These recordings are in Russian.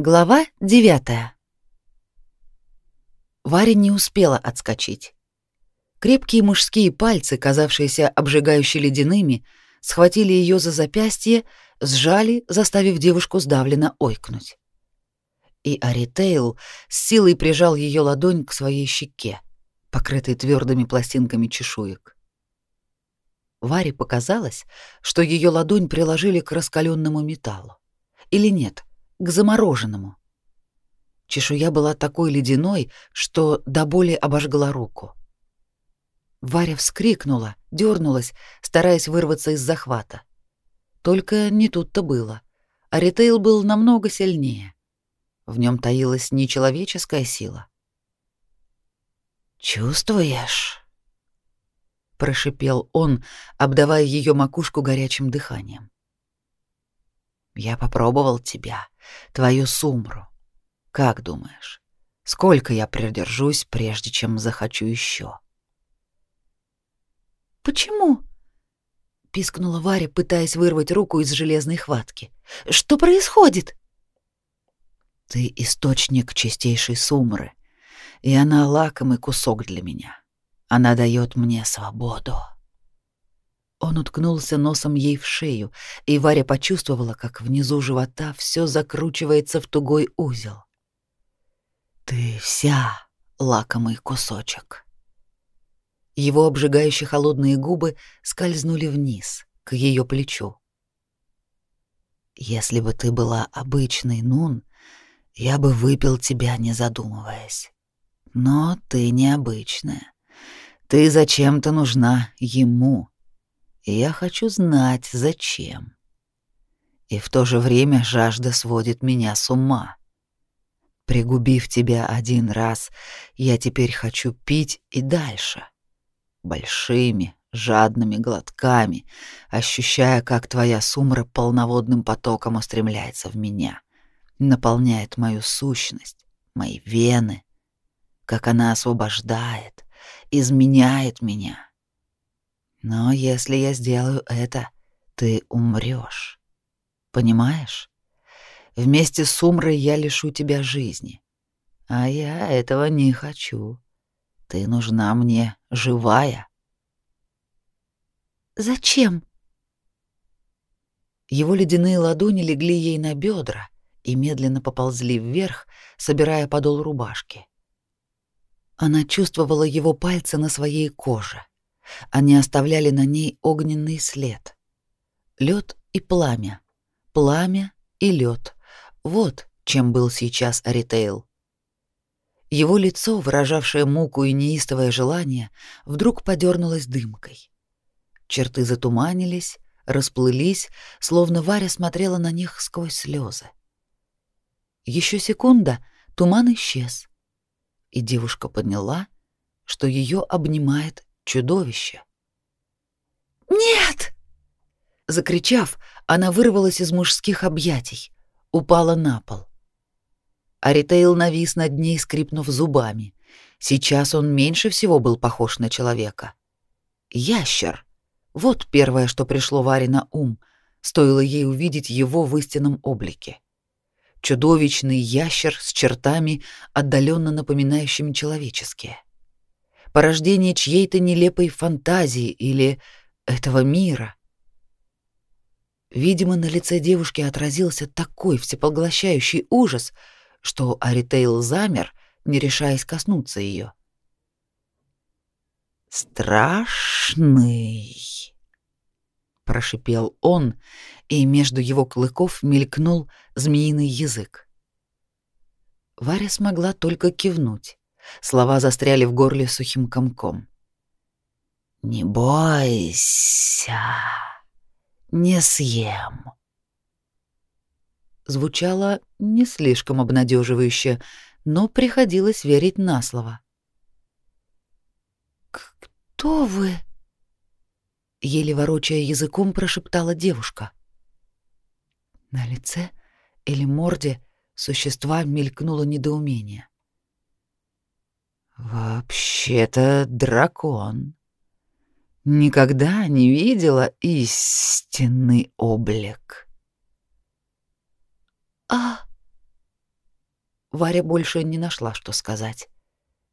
Глава девятая. Варя не успела отскочить. Крепкие мужские пальцы, казавшиеся обжигающе ледяными, схватили ее за запястье, сжали, заставив девушку сдавленно ойкнуть. И Аритейл с силой прижал ее ладонь к своей щеке, покрытой твердыми пластинками чешуек. Варе показалось, что ее ладонь приложили к раскаленному металлу. Или нет? К замороженному. Чешуя была такой ледяной, что до боли обожгла руку. Варя вскрикнула, дернулась, стараясь вырваться из захвата. Только не тут-то было. Аритейл был намного сильнее. В нем таилась нечеловеческая сила. «Чувствуешь?» — прошипел он, обдавая ее макушку горячим дыханием. «Я попробовал тебя, твою сумру. Как думаешь, сколько я продержусь, прежде чем захочу еще? Почему? пискнула Варя, пытаясь вырвать руку из железной хватки. Что происходит? Ты источник чистейшей сумры, и она лакомый кусок для меня. Она дает мне свободу. Он уткнулся носом ей в шею, и Варя почувствовала, как внизу живота все закручивается в тугой узел. «Ты вся лакомый кусочек». Его обжигающие холодные губы скользнули вниз, к ее плечу. «Если бы ты была обычной Нун, я бы выпил тебя, не задумываясь. Но ты необычная. Ты зачем-то нужна ему» и я хочу знать, зачем. И в то же время жажда сводит меня с ума. Пригубив тебя один раз, я теперь хочу пить и дальше. Большими, жадными глотками, ощущая, как твоя сумра полноводным потоком устремляется в меня, наполняет мою сущность, мои вены, как она освобождает, изменяет меня — но если я сделаю это, ты умрёшь. Понимаешь? Вместе с Умрой я лишу тебя жизни. А я этого не хочу. Ты нужна мне живая. Зачем? Его ледяные ладони легли ей на бедра и медленно поползли вверх, собирая подол рубашки. Она чувствовала его пальцы на своей коже. Они оставляли на ней огненный след. Лед и пламя. Пламя и лед. Вот чем был сейчас Аритейл. Его лицо, выражавшее муку и неистовое желание, вдруг подернулось дымкой. Черты затуманились, расплылись, словно Варя смотрела на них сквозь слезы. Еще секунда, туман исчез, и девушка поняла, что ее обнимает чудовище. «Нет!» Закричав, она вырвалась из мужских объятий, упала на пол. Аритейл навис над ней, скрипнув зубами. Сейчас он меньше всего был похож на человека. Ящер. Вот первое, что пришло Варе на ум, стоило ей увидеть его в истинном облике. Чудовищный ящер с чертами, отдаленно напоминающими человеческие порождение чьей-то нелепой фантазии или этого мира. Видимо, на лице девушки отразился такой всепоглощающий ужас, что Аритейл замер, не решаясь коснуться ее. «Страшный!» — прошипел он, и между его клыков мелькнул змеиный язык. Варя смогла только кивнуть. Слова застряли в горле сухим комком. «Не бойся, не съем». Звучало не слишком обнадеживающе, но приходилось верить на слово. «Кто вы?» Еле ворочая языком, прошептала девушка. На лице или морде существа мелькнуло недоумение. Вообще-то дракон. Никогда не видела истинный облик. А Варя больше не нашла, что сказать.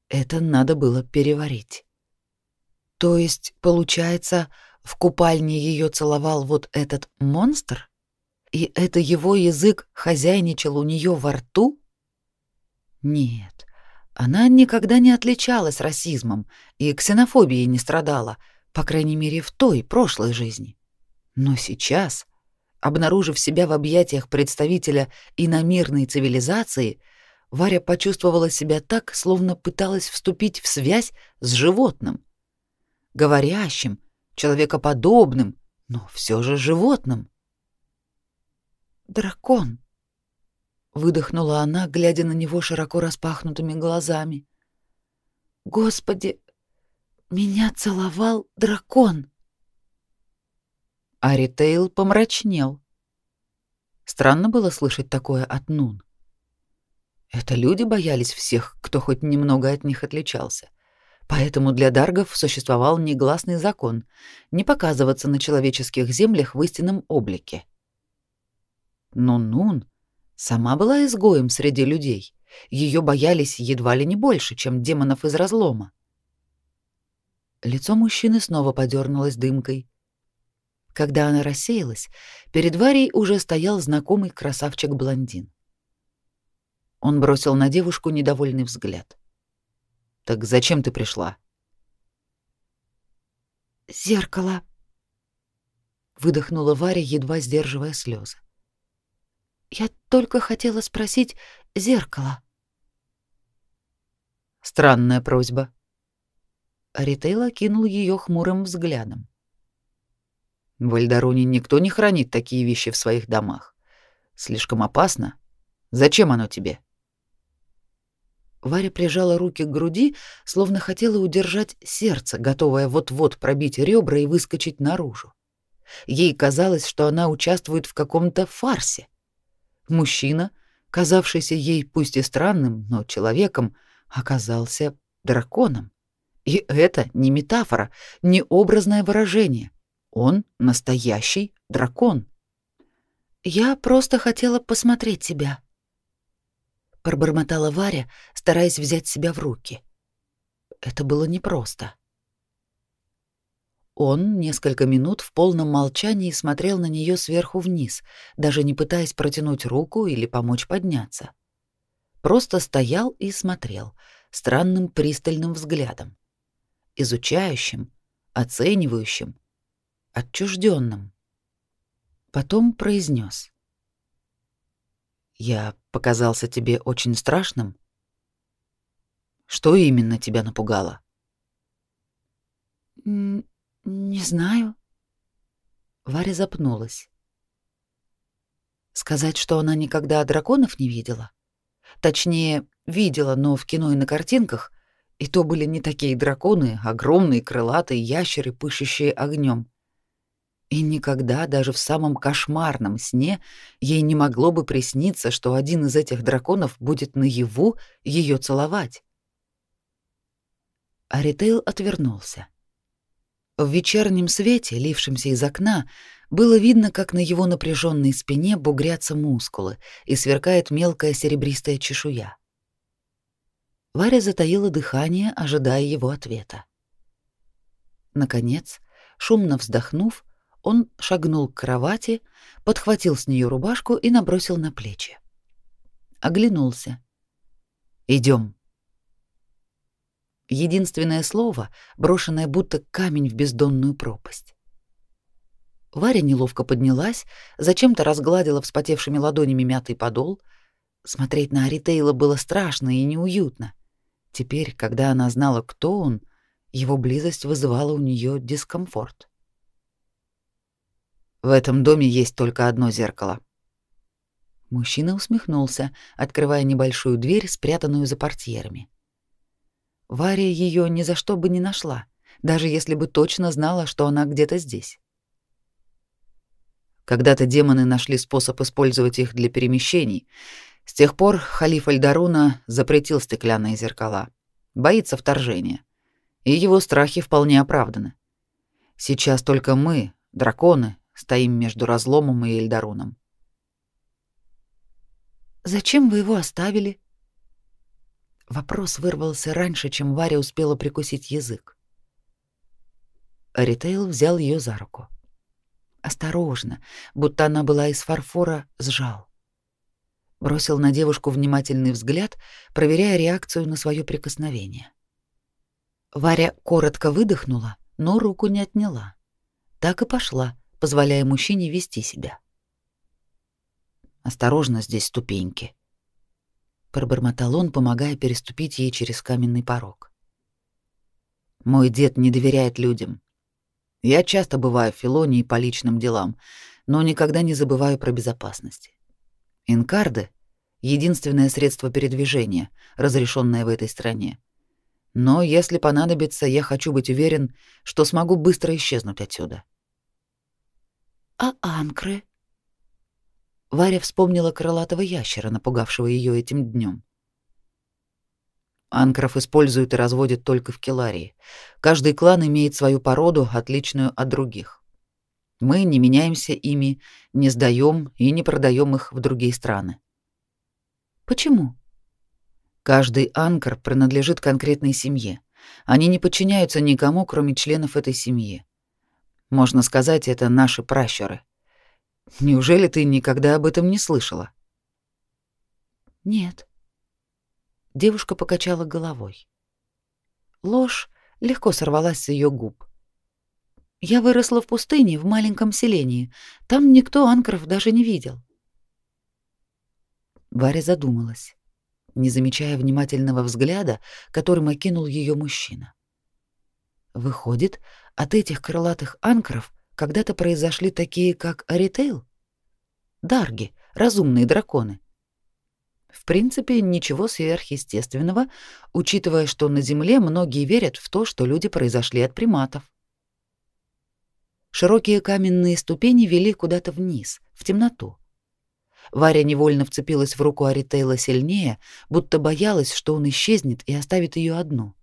Это надо было переварить. То есть, получается, в купальне ее целовал вот этот монстр? И это его язык хозяйничал у нее во рту? Нет, она никогда не отличалась расизмом и ксенофобией не страдала, по крайней мере, в той прошлой жизни. Но сейчас, обнаружив себя в объятиях представителя иномирной цивилизации, Варя почувствовала себя так, словно пыталась вступить в связь с животным. Говорящим, человекоподобным, но все же животным. «Дракон!» — выдохнула она, глядя на него широко распахнутыми глазами. «Господи, меня целовал дракон!» Аритейл помрачнел. Странно было слышать такое от Нун. Это люди боялись всех, кто хоть немного от них отличался. Поэтому для даргов существовал негласный закон не показываться на человеческих землях в истинном облике. Но Нун сама была изгоем среди людей. Ее боялись едва ли не больше, чем демонов из разлома. Лицо мужчины снова подернулось дымкой. Когда она рассеялась, перед Варей уже стоял знакомый красавчик-блондин. Он бросил на девушку недовольный взгляд. Так зачем ты пришла? Зеркало. Выдохнула Варя, едва сдерживая слезы. Я только хотела спросить зеркало. Странная просьба. Аритейла кинул ее хмурым взглядом. В Альдароне никто не хранит такие вещи в своих домах. Слишком опасно. Зачем оно тебе? Варя прижала руки к груди, словно хотела удержать сердце, готовое вот-вот пробить ребра и выскочить наружу. Ей казалось, что она участвует в каком-то фарсе. Мужчина, казавшийся ей пусть и странным, но человеком, оказался драконом. И это не метафора, не образное выражение. Он настоящий дракон. Я просто хотела посмотреть тебя, пробормотала Варя, стараясь взять себя в руки. Это было непросто. Он несколько минут в полном молчании смотрел на нее сверху вниз, даже не пытаясь протянуть руку или помочь подняться. Просто стоял и смотрел странным пристальным взглядом, изучающим, оценивающим, отчужденным. Потом произнес: я показался тебе очень страшным? Что именно тебя напугало? Не знаю. Варя запнулась. Сказать, что она никогда драконов не видела? Точнее, видела, но в кино и на картинках, и то были не такие драконы, огромные крылатые ящеры, пышущие огнем. И никогда, даже в самом кошмарном сне, ей не могло бы присниться, что один из этих драконов будет наяву ее целовать. Аритейл отвернулся. В вечернем свете, лившемся из окна, было видно, как на его напряженной спине бугрятся мускулы и сверкает мелкая серебристая чешуя. Варя затаила дыхание, ожидая его ответа. Наконец, шумно вздохнув, он шагнул к кровати, подхватил с нее рубашку и набросил на плечи. Оглянулся. Идем. Единственное слово, брошенное будто камень в бездонную пропасть. Варя неловко поднялась, зачем-то разгладила вспотевшими ладонями мятый подол. Смотреть на Аритейла было страшно и неуютно. Теперь, когда она знала, кто он, его близость вызывала у нее дискомфорт. В этом доме есть только одно зеркало. Мужчина усмехнулся, открывая небольшую дверь, спрятанную за портьерами. Варя ее ни за что бы не нашла, даже если бы точно знала, что она где-то здесь. Когда-то демоны нашли способ использовать их для перемещений. С тех пор халиф Альдаруна запретил стеклянные зеркала. Боится вторжения. И его страхи вполне оправданы. Сейчас только мы, драконы, стоим между разломом и Эльдаруном. «Зачем вы его оставили?» Вопрос вырвался раньше, чем Варя успела прикусить язык. Ритейл взял ее за руку. Осторожно, будто она была из фарфора, сжал. Бросил на девушку внимательный взгляд, проверяя реакцию на свое прикосновение. Варя коротко выдохнула, но руку не отняла. Так и пошла, позволяя мужчине вести себя. «Осторожно, здесь ступеньки», — пробормотал он, помогая переступить ей через каменный порог. «Мой дед не доверяет людям. Я часто бываю в Филонии по личным делам, но никогда не забываю про безопасность. Инкарды — единственное средство передвижения, разрешенное в этой стране. Но если понадобится, я хочу быть уверен, что смогу быстро исчезнуть отсюда. А анкры? Варя вспомнила крылатого ящера, напугавшего ее этим днем. Анкров используют и разводят только в Келарии. Каждый клан имеет свою породу, отличную от других. Мы не меняемся ими, не сдаем и не продаем их в другие страны. Почему? Каждый анкр принадлежит конкретной семье. Они не подчиняются никому, кроме членов этой семьи. Можно сказать, это наши пращуры. Неужели ты никогда об этом не слышала? Нет. Девушка покачала головой. Ложь легко сорвалась с ее губ. Я выросла в пустыне, в маленьком селении. Там никто анкров даже не видел. Варя задумалась, не замечая внимательного взгляда, которым окинул ее мужчина. Выходит, от этих крылатых анкров когда-то произошли такие, как Аритейл? Дарги, разумные драконы. В принципе, ничего сверхъестественного, учитывая, что на Земле многие верят в то, что люди произошли от приматов. Широкие каменные ступени вели куда-то вниз, в темноту. Варя невольно вцепилась в руку Аритейла сильнее, будто боялась, что он исчезнет и оставит ее одну.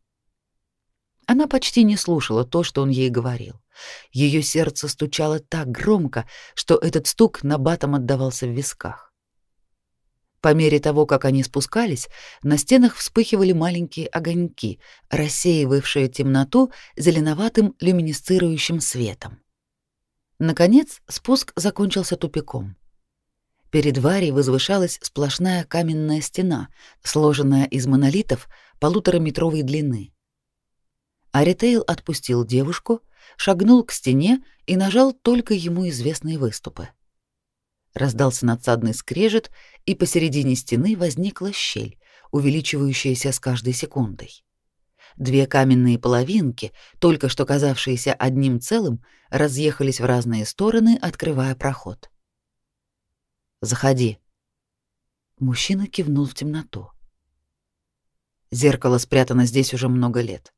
Она почти не слушала то, что он ей говорил. Ее сердце стучало так громко, что этот стук на батом отдавался в висках. По мере того, как они спускались, на стенах вспыхивали маленькие огоньки, рассеивавшие темноту зеленоватым люминесцирующим светом. Наконец, спуск закончился тупиком. Перед Варей возвышалась сплошная каменная стена, сложенная из монолитов полутораметровой длины. Аритейл отпустил девушку, шагнул к стене и нажал только ему известные выступы. Раздался надсадный скрежет, и посередине стены возникла щель, увеличивающаяся с каждой секундой. Две каменные половинки, только что казавшиеся одним целым, разъехались в разные стороны, открывая проход. «Заходи». Мужчина кивнул в темноту. Зеркало спрятано здесь уже много лет.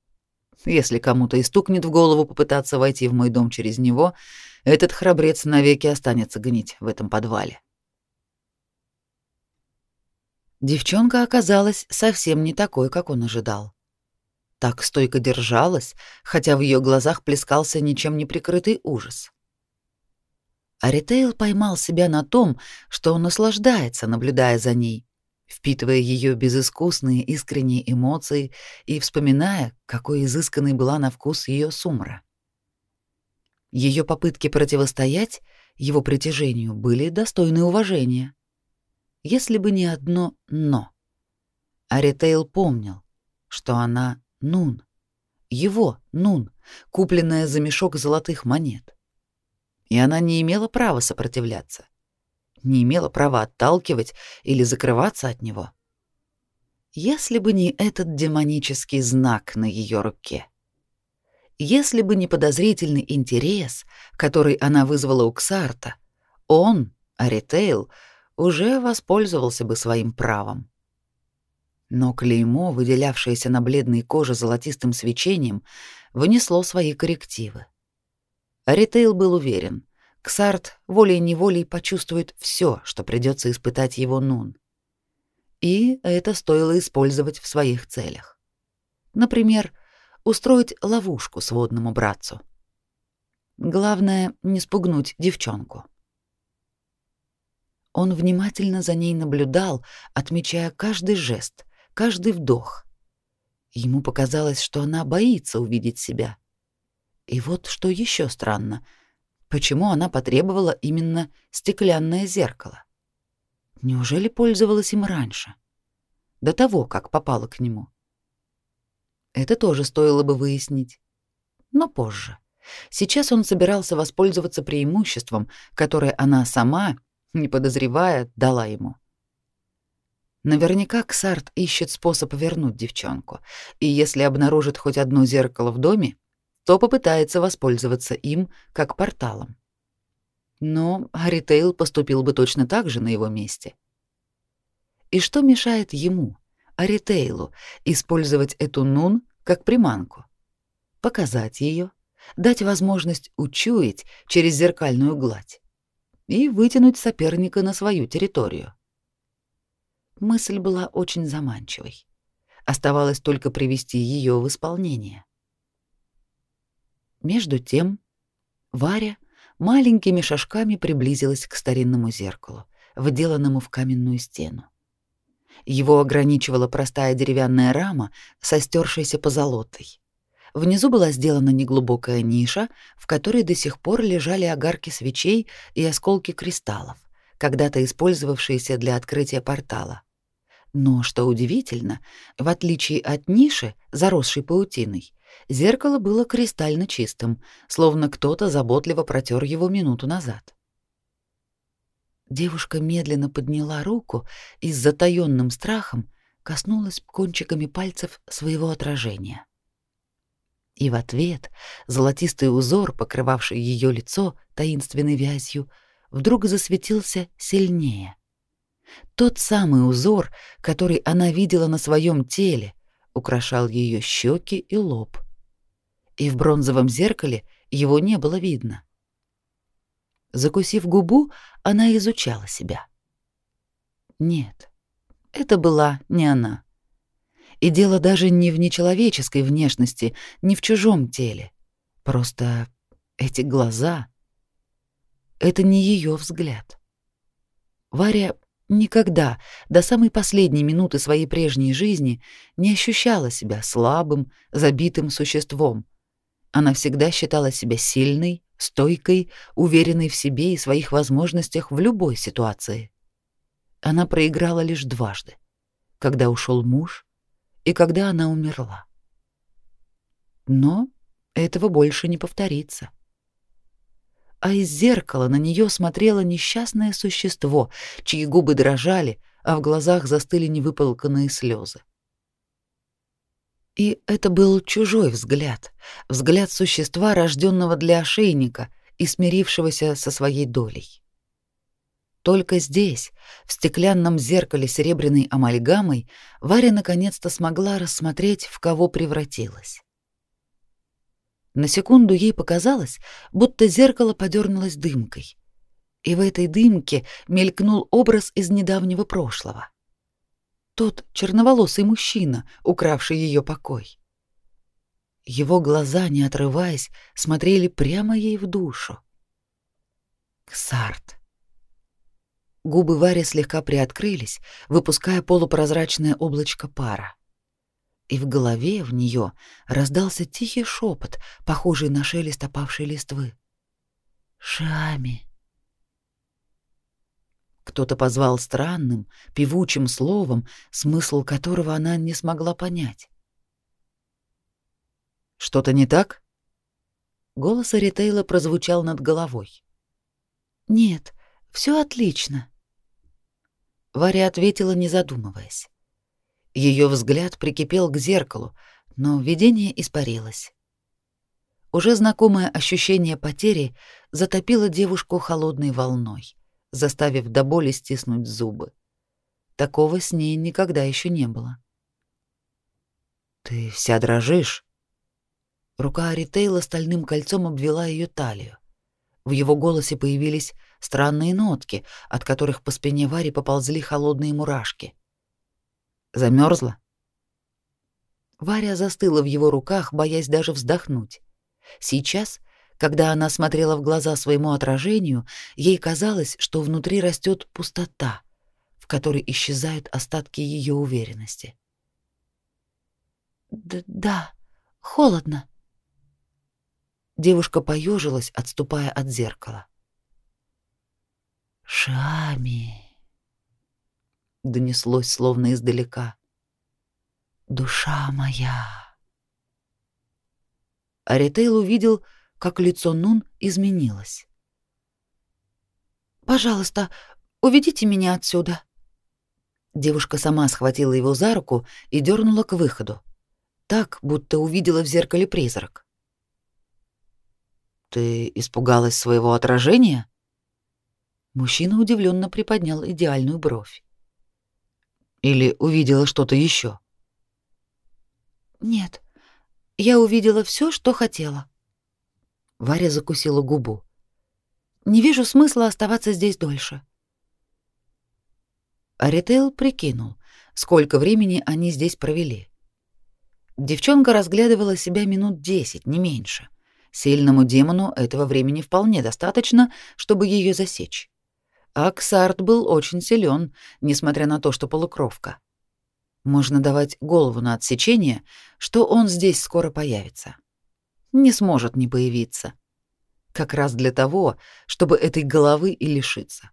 Если кому-то и стукнет в голову попытаться войти в мой дом через него, этот храбрец навеки останется гнить в этом подвале. Девчонка оказалась совсем не такой, как он ожидал. Так стойко держалась, хотя в ее глазах плескался ничем не прикрытый ужас. Аритейл поймал себя на том, что он наслаждается, наблюдая за ней, впитывая ее безыскусные искренние эмоции и вспоминая, какой изысканной была на вкус ее сумра. Ее попытки противостоять его притяжению были достойны уважения. Если бы не одно «но». Аритейл помнил, что она Нун, его Нун, купленная за мешок золотых монет. И она не имела права сопротивляться, не имела права отталкивать или закрываться от него. Если бы не этот демонический знак на ее руке — если бы не подозрительный интерес, который она вызвала у Ксарта, он, Аритейл, уже воспользовался бы своим правом. Но клеймо, выделявшееся на бледной коже золотистым свечением, внесло свои коррективы. Аритейл был уверен, Ксарт волей-неволей почувствует все, что придется испытать его Нун. И это стоило использовать в своих целях. Например, устроить ловушку сводному братцу. Главное не спугнуть девчонку. Он внимательно за ней наблюдал, отмечая каждый жест, каждый вдох. Ему показалось, что она боится увидеть себя. И вот что еще странно. Почему она потребовала именно стеклянное зеркало? Неужели пользовалась им раньше? До того, как попала к нему. Это тоже стоило бы выяснить. Но позже. Сейчас он собирался воспользоваться преимуществом, которое она сама, не подозревая, дала ему. Наверняка Ксарт ищет способ вернуть девчонку, и если обнаружит хоть одно зеркало в доме, то попытается воспользоваться им как порталом. Но Аритейл поступил бы точно так же на его месте. И что мешает ему, Аритейлу, использовать эту нун как приманку? Показать ее, дать возможность учуять через зеркальную гладь и вытянуть соперника на свою территорию. Мысль была очень заманчивой. Оставалось только привести ее в исполнение. Между тем, Варя маленькими шажками приблизилась к старинному зеркалу, вделанному в каменную стену. Его ограничивала простая деревянная рама со стершейся позолотой. Внизу была сделана неглубокая ниша, в которой до сих пор лежали огарки свечей и осколки кристаллов, когда-то использовавшиеся для открытия портала. Но, что удивительно, в отличие от ниши, заросшей паутиной, зеркало было кристально чистым, словно кто-то заботливо протер его минуту назад. Девушка медленно подняла руку и с затаённым страхом коснулась кончиками пальцев своего отражения. И в ответ золотистый узор, покрывавший ее лицо таинственной вязью, вдруг засветился сильнее. Тот самый узор, который она видела на своем теле, украшал ее щеки и лоб. И в бронзовом зеркале его не было видно. Закусив губу, она изучала себя. Нет, это была не она. И дело даже не в нечеловеческой внешности, не в чужом теле. Просто эти глаза — это не ее взгляд. Варя никогда, до самой последней минуты своей прежней жизни, не ощущала себя слабым, забитым существом. Она всегда считала себя сильной, стойкой, уверенной в себе и своих возможностях в любой ситуации. Она проиграла лишь дважды, когда ушел муж и когда она умерла. Но этого больше не повторится. А из зеркала на нее смотрело несчастное существо, чьи губы дрожали, а в глазах застыли невыполканные слезы. И это был чужой взгляд, взгляд существа, рожденного для ошейника и смирившегося со своей долей. Только здесь, в стеклянном зеркале серебряной амальгамой, Варя наконец-то смогла рассмотреть, в кого превратилась. На секунду ей показалось, будто зеркало подернулось дымкой. И в этой дымке мелькнул образ из недавнего прошлого. Тот черноволосый мужчина, укравший ее покой. Его глаза, не отрываясь, смотрели прямо ей в душу. Ксарт. Губы Вари слегка приоткрылись, выпуская полупрозрачное облачко пара. И в голове в нее раздался тихий шепот, похожий на шелест опавшей листвы. «Шами!» Кто-то позвал странным, певучим словом, смысл которого она не смогла понять. «Что-то не так?» Голос Аритейла прозвучал над головой. «Нет, все отлично», Варя ответила, не задумываясь. Ее взгляд прикипел к зеркалу, но видение испарилось. Уже знакомое ощущение потери затопило девушку холодной волной, заставив до боли стиснуть зубы. Такого с ней никогда еще не было. «Ты вся дрожишь?» Рука Аритейла стальным кольцом обвела ее талию. В его голосе появились странные нотки, от которых по спине Вари поползли холодные мурашки. Замерзла? Варя застыла в его руках, боясь даже вздохнуть. Сейчас, когда она смотрела в глаза своему отражению, ей казалось, что внутри растет пустота, в которой исчезают остатки ее уверенности. да, холодно. Девушка поежилась, отступая от зеркала. Шами донеслось словно издалека. Душа моя. Аритейл увидел, как лицо Нун изменилось. Пожалуйста, уведите меня отсюда. Девушка сама схватила его за руку и дернула к выходу, так, будто увидела в зеркале призрак. Ты испугалась своего отражения? Мужчина удивленно приподнял идеальную бровь. Или увидела что-то еще? Нет. Я увидела все, что хотела. Варя закусила губу. Не вижу смысла оставаться здесь дольше. Аритейл прикинул, сколько времени они здесь провели. Девчонка разглядывала себя минут десять, не меньше. Сильному демону этого времени вполне достаточно, чтобы ее засечь. Аксарт был очень силен, несмотря на то, что полукровка. Можно давать голову на отсечение, что он здесь скоро появится. Не сможет не появиться. Как раз для того, чтобы этой головы и лишиться.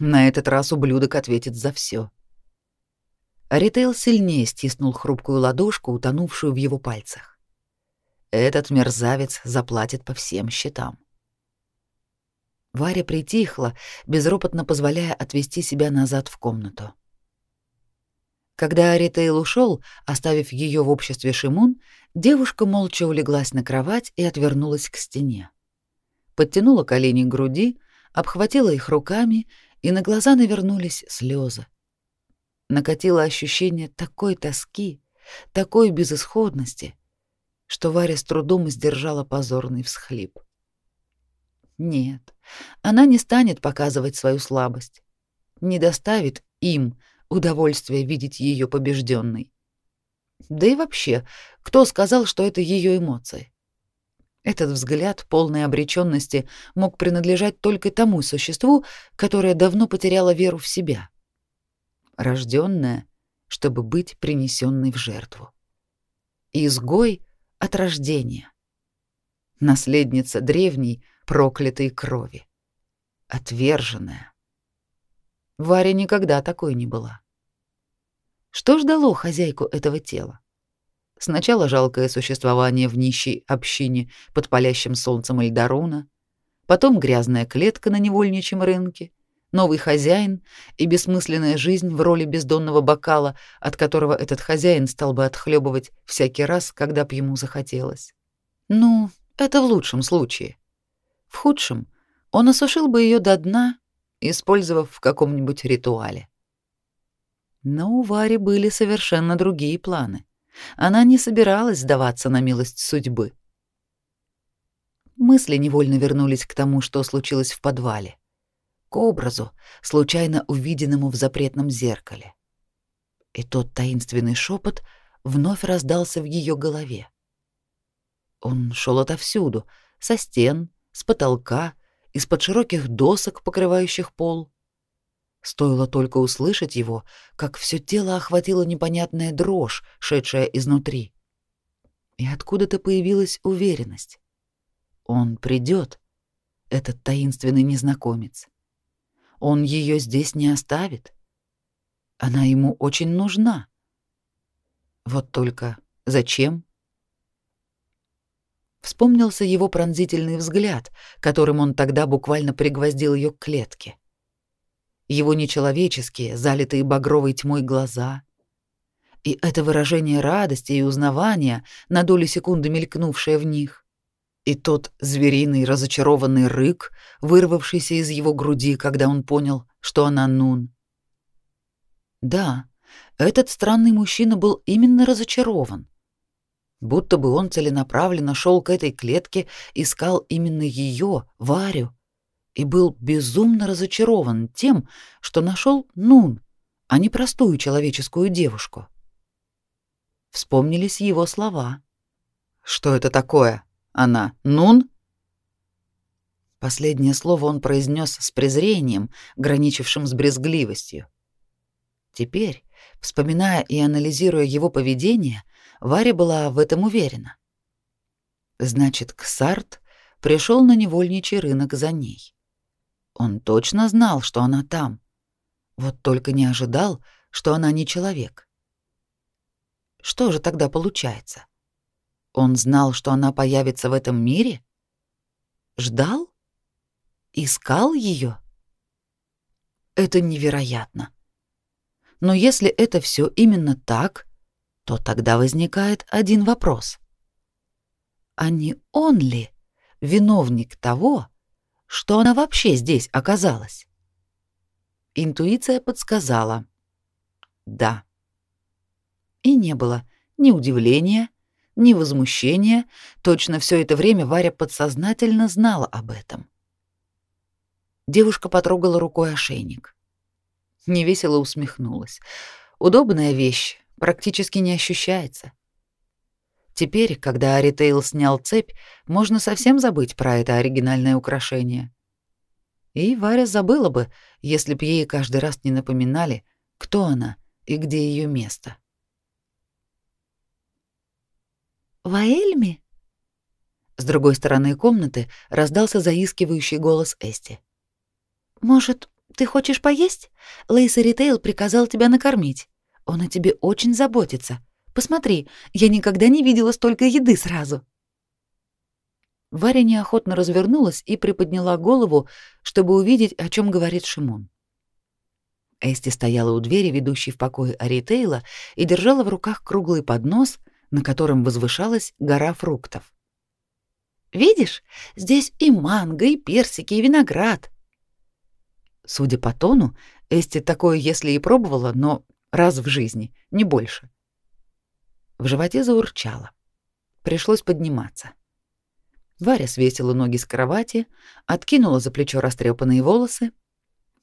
На этот раз ублюдок ответит за все. Ритейл сильнее стиснул хрупкую ладошку, утонувшую в его пальцах. Этот мерзавец заплатит по всем счетам. Варя притихла, безропотно позволяя отвести себя назад в комнату. Когда Аритейл ушел, оставив ее в обществе Шимун, девушка молча улеглась на кровать и отвернулась к стене. Подтянула колени к груди, обхватила их руками, и на глаза навернулись слезы. Накатило ощущение такой тоски, такой безысходности, что Варя с трудом сдержала позорный всхлип. Нет, она не станет показывать свою слабость, не доставит им удовольствия видеть ее побежденной. Да и вообще, кто сказал, что это ее эмоции? Этот взгляд полной обреченности мог принадлежать только тому существу, которое давно потеряло веру в себя. Рожденное, чтобы быть принесенной в жертву. Изгой от рождения. Наследница древней, проклятой крови. Отверженная. Варя никогда такой не была. Что ждало хозяйку этого тела? Сначала жалкое существование в нищей общине под палящим солнцем Эльдаруна, потом грязная клетка на невольничьем рынке, новый хозяин и бессмысленная жизнь в роли бездонного бокала, от которого этот хозяин стал бы отхлебывать всякий раз, когда б ему захотелось. Ну, это в лучшем случае. В худшем он осушил бы ее до дна, использовав в каком-нибудь ритуале. Но у Вари были совершенно другие планы. Она не собиралась сдаваться на милость судьбы. Мысли невольно вернулись к тому, что случилось в подвале, к образу, случайно увиденному в запретном зеркале. И тот таинственный шепот вновь раздался в ее голове. Он шел отовсюду, со стен, с потолка, из-под широких досок, покрывающих пол. Стоило только услышать его, как все тело охватило непонятная дрожь, шедшая изнутри. И откуда-то появилась уверенность. Он придет, этот таинственный незнакомец. Он ее здесь не оставит. Она ему очень нужна. Вот только зачем? Вспомнился его пронзительный взгляд, которым он тогда буквально пригвоздил ее к клетке. Его нечеловеческие, залитые багровой тьмой глаза. И это выражение радости и узнавания, на долю секунды мелькнувшее в них. И тот звериный разочарованный рык, вырвавшийся из его груди, когда он понял, что она Нун. Да, этот странный мужчина был именно разочарован будто бы он целенаправленно шел к этой клетке, искал именно ее, Варю, и был безумно разочарован тем, что нашел Нун, а не простую человеческую девушку. Вспомнились его слова. «Что это такое? Она Нун?» Последнее слово он произнес с презрением, граничившим с брезгливостью. Теперь, вспоминая и анализируя его поведение, Варя была в этом уверена. Значит, Ксарт пришел на невольничий рынок за ней. Он точно знал, что она там. Вот только не ожидал, что она не человек. Что же тогда получается? Он знал, что она появится в этом мире? Ждал? Искал ее? Это невероятно. Но если это все именно так, то тогда возникает один вопрос. А не он ли виновник того, что она вообще здесь оказалась? Интуиция подсказала. Да. И не было ни удивления, ни возмущения, точно все это время Варя подсознательно знала об этом. Девушка потрогала рукой ошейник. Невесело усмехнулась. Удобная вещь, практически не ощущается. Теперь, когда Аритейл снял цепь, можно совсем забыть про это оригинальное украшение. И Варя забыла бы, если б ей каждый раз не напоминали, кто она и где ее место. «Ваэльми?» С другой стороны комнаты раздался заискивающий голос Эсти. «Может, ты хочешь поесть? Лейса Ритейл приказал тебя накормить. Он о тебе очень заботится. Посмотри, я никогда не видела столько еды сразу». Варя неохотно развернулась и приподняла голову, чтобы увидеть, о чем говорит Шимон. Эсти стояла у двери, ведущей в покой Аритейла, и держала в руках круглый поднос, на котором возвышалась гора фруктов. «Видишь, здесь и манго, и персики, и виноград». Судя по тону, Эсти такое, если и пробовала, но раз в жизни, не больше. В животе заурчало. Пришлось подниматься. Варя свесила ноги с кровати, откинула за плечо растрепанные волосы,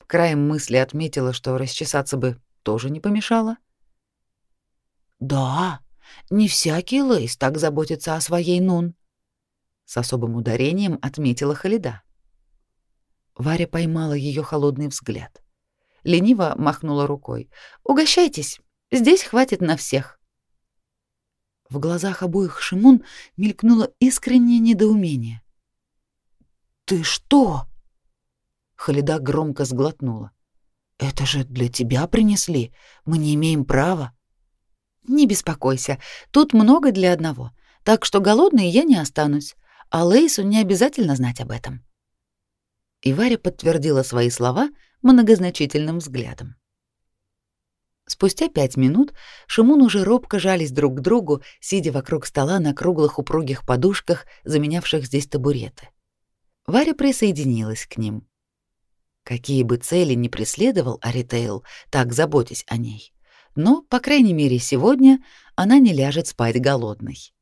краем мысли отметила, что расчесаться бы тоже не помешало. «Да, не всякий Лейс так заботится о своей Нун, с особым ударением отметила Халида. Варя поймала ее холодный взгляд. Лениво махнула рукой. Угощайтесь, здесь хватит на всех. В глазах обоих Шимун мелькнуло искреннее недоумение. Ты что? Халида громко сглотнула. Это же для тебя принесли. Мы не имеем права. Не беспокойся, тут много для одного, так что голодной я не останусь, а Лейсу не обязательно знать об этом. И подтвердила свои слова многозначительным взглядом. Спустя пять минут Шимун уже робко жались друг к другу, сидя вокруг стола на круглых упругих подушках, заменявших здесь табуреты. Варя присоединилась к ним. Какие бы цели ни преследовал Аритейл, так заботясь о ней, но, по крайней мере, сегодня она не ляжет спать голодной.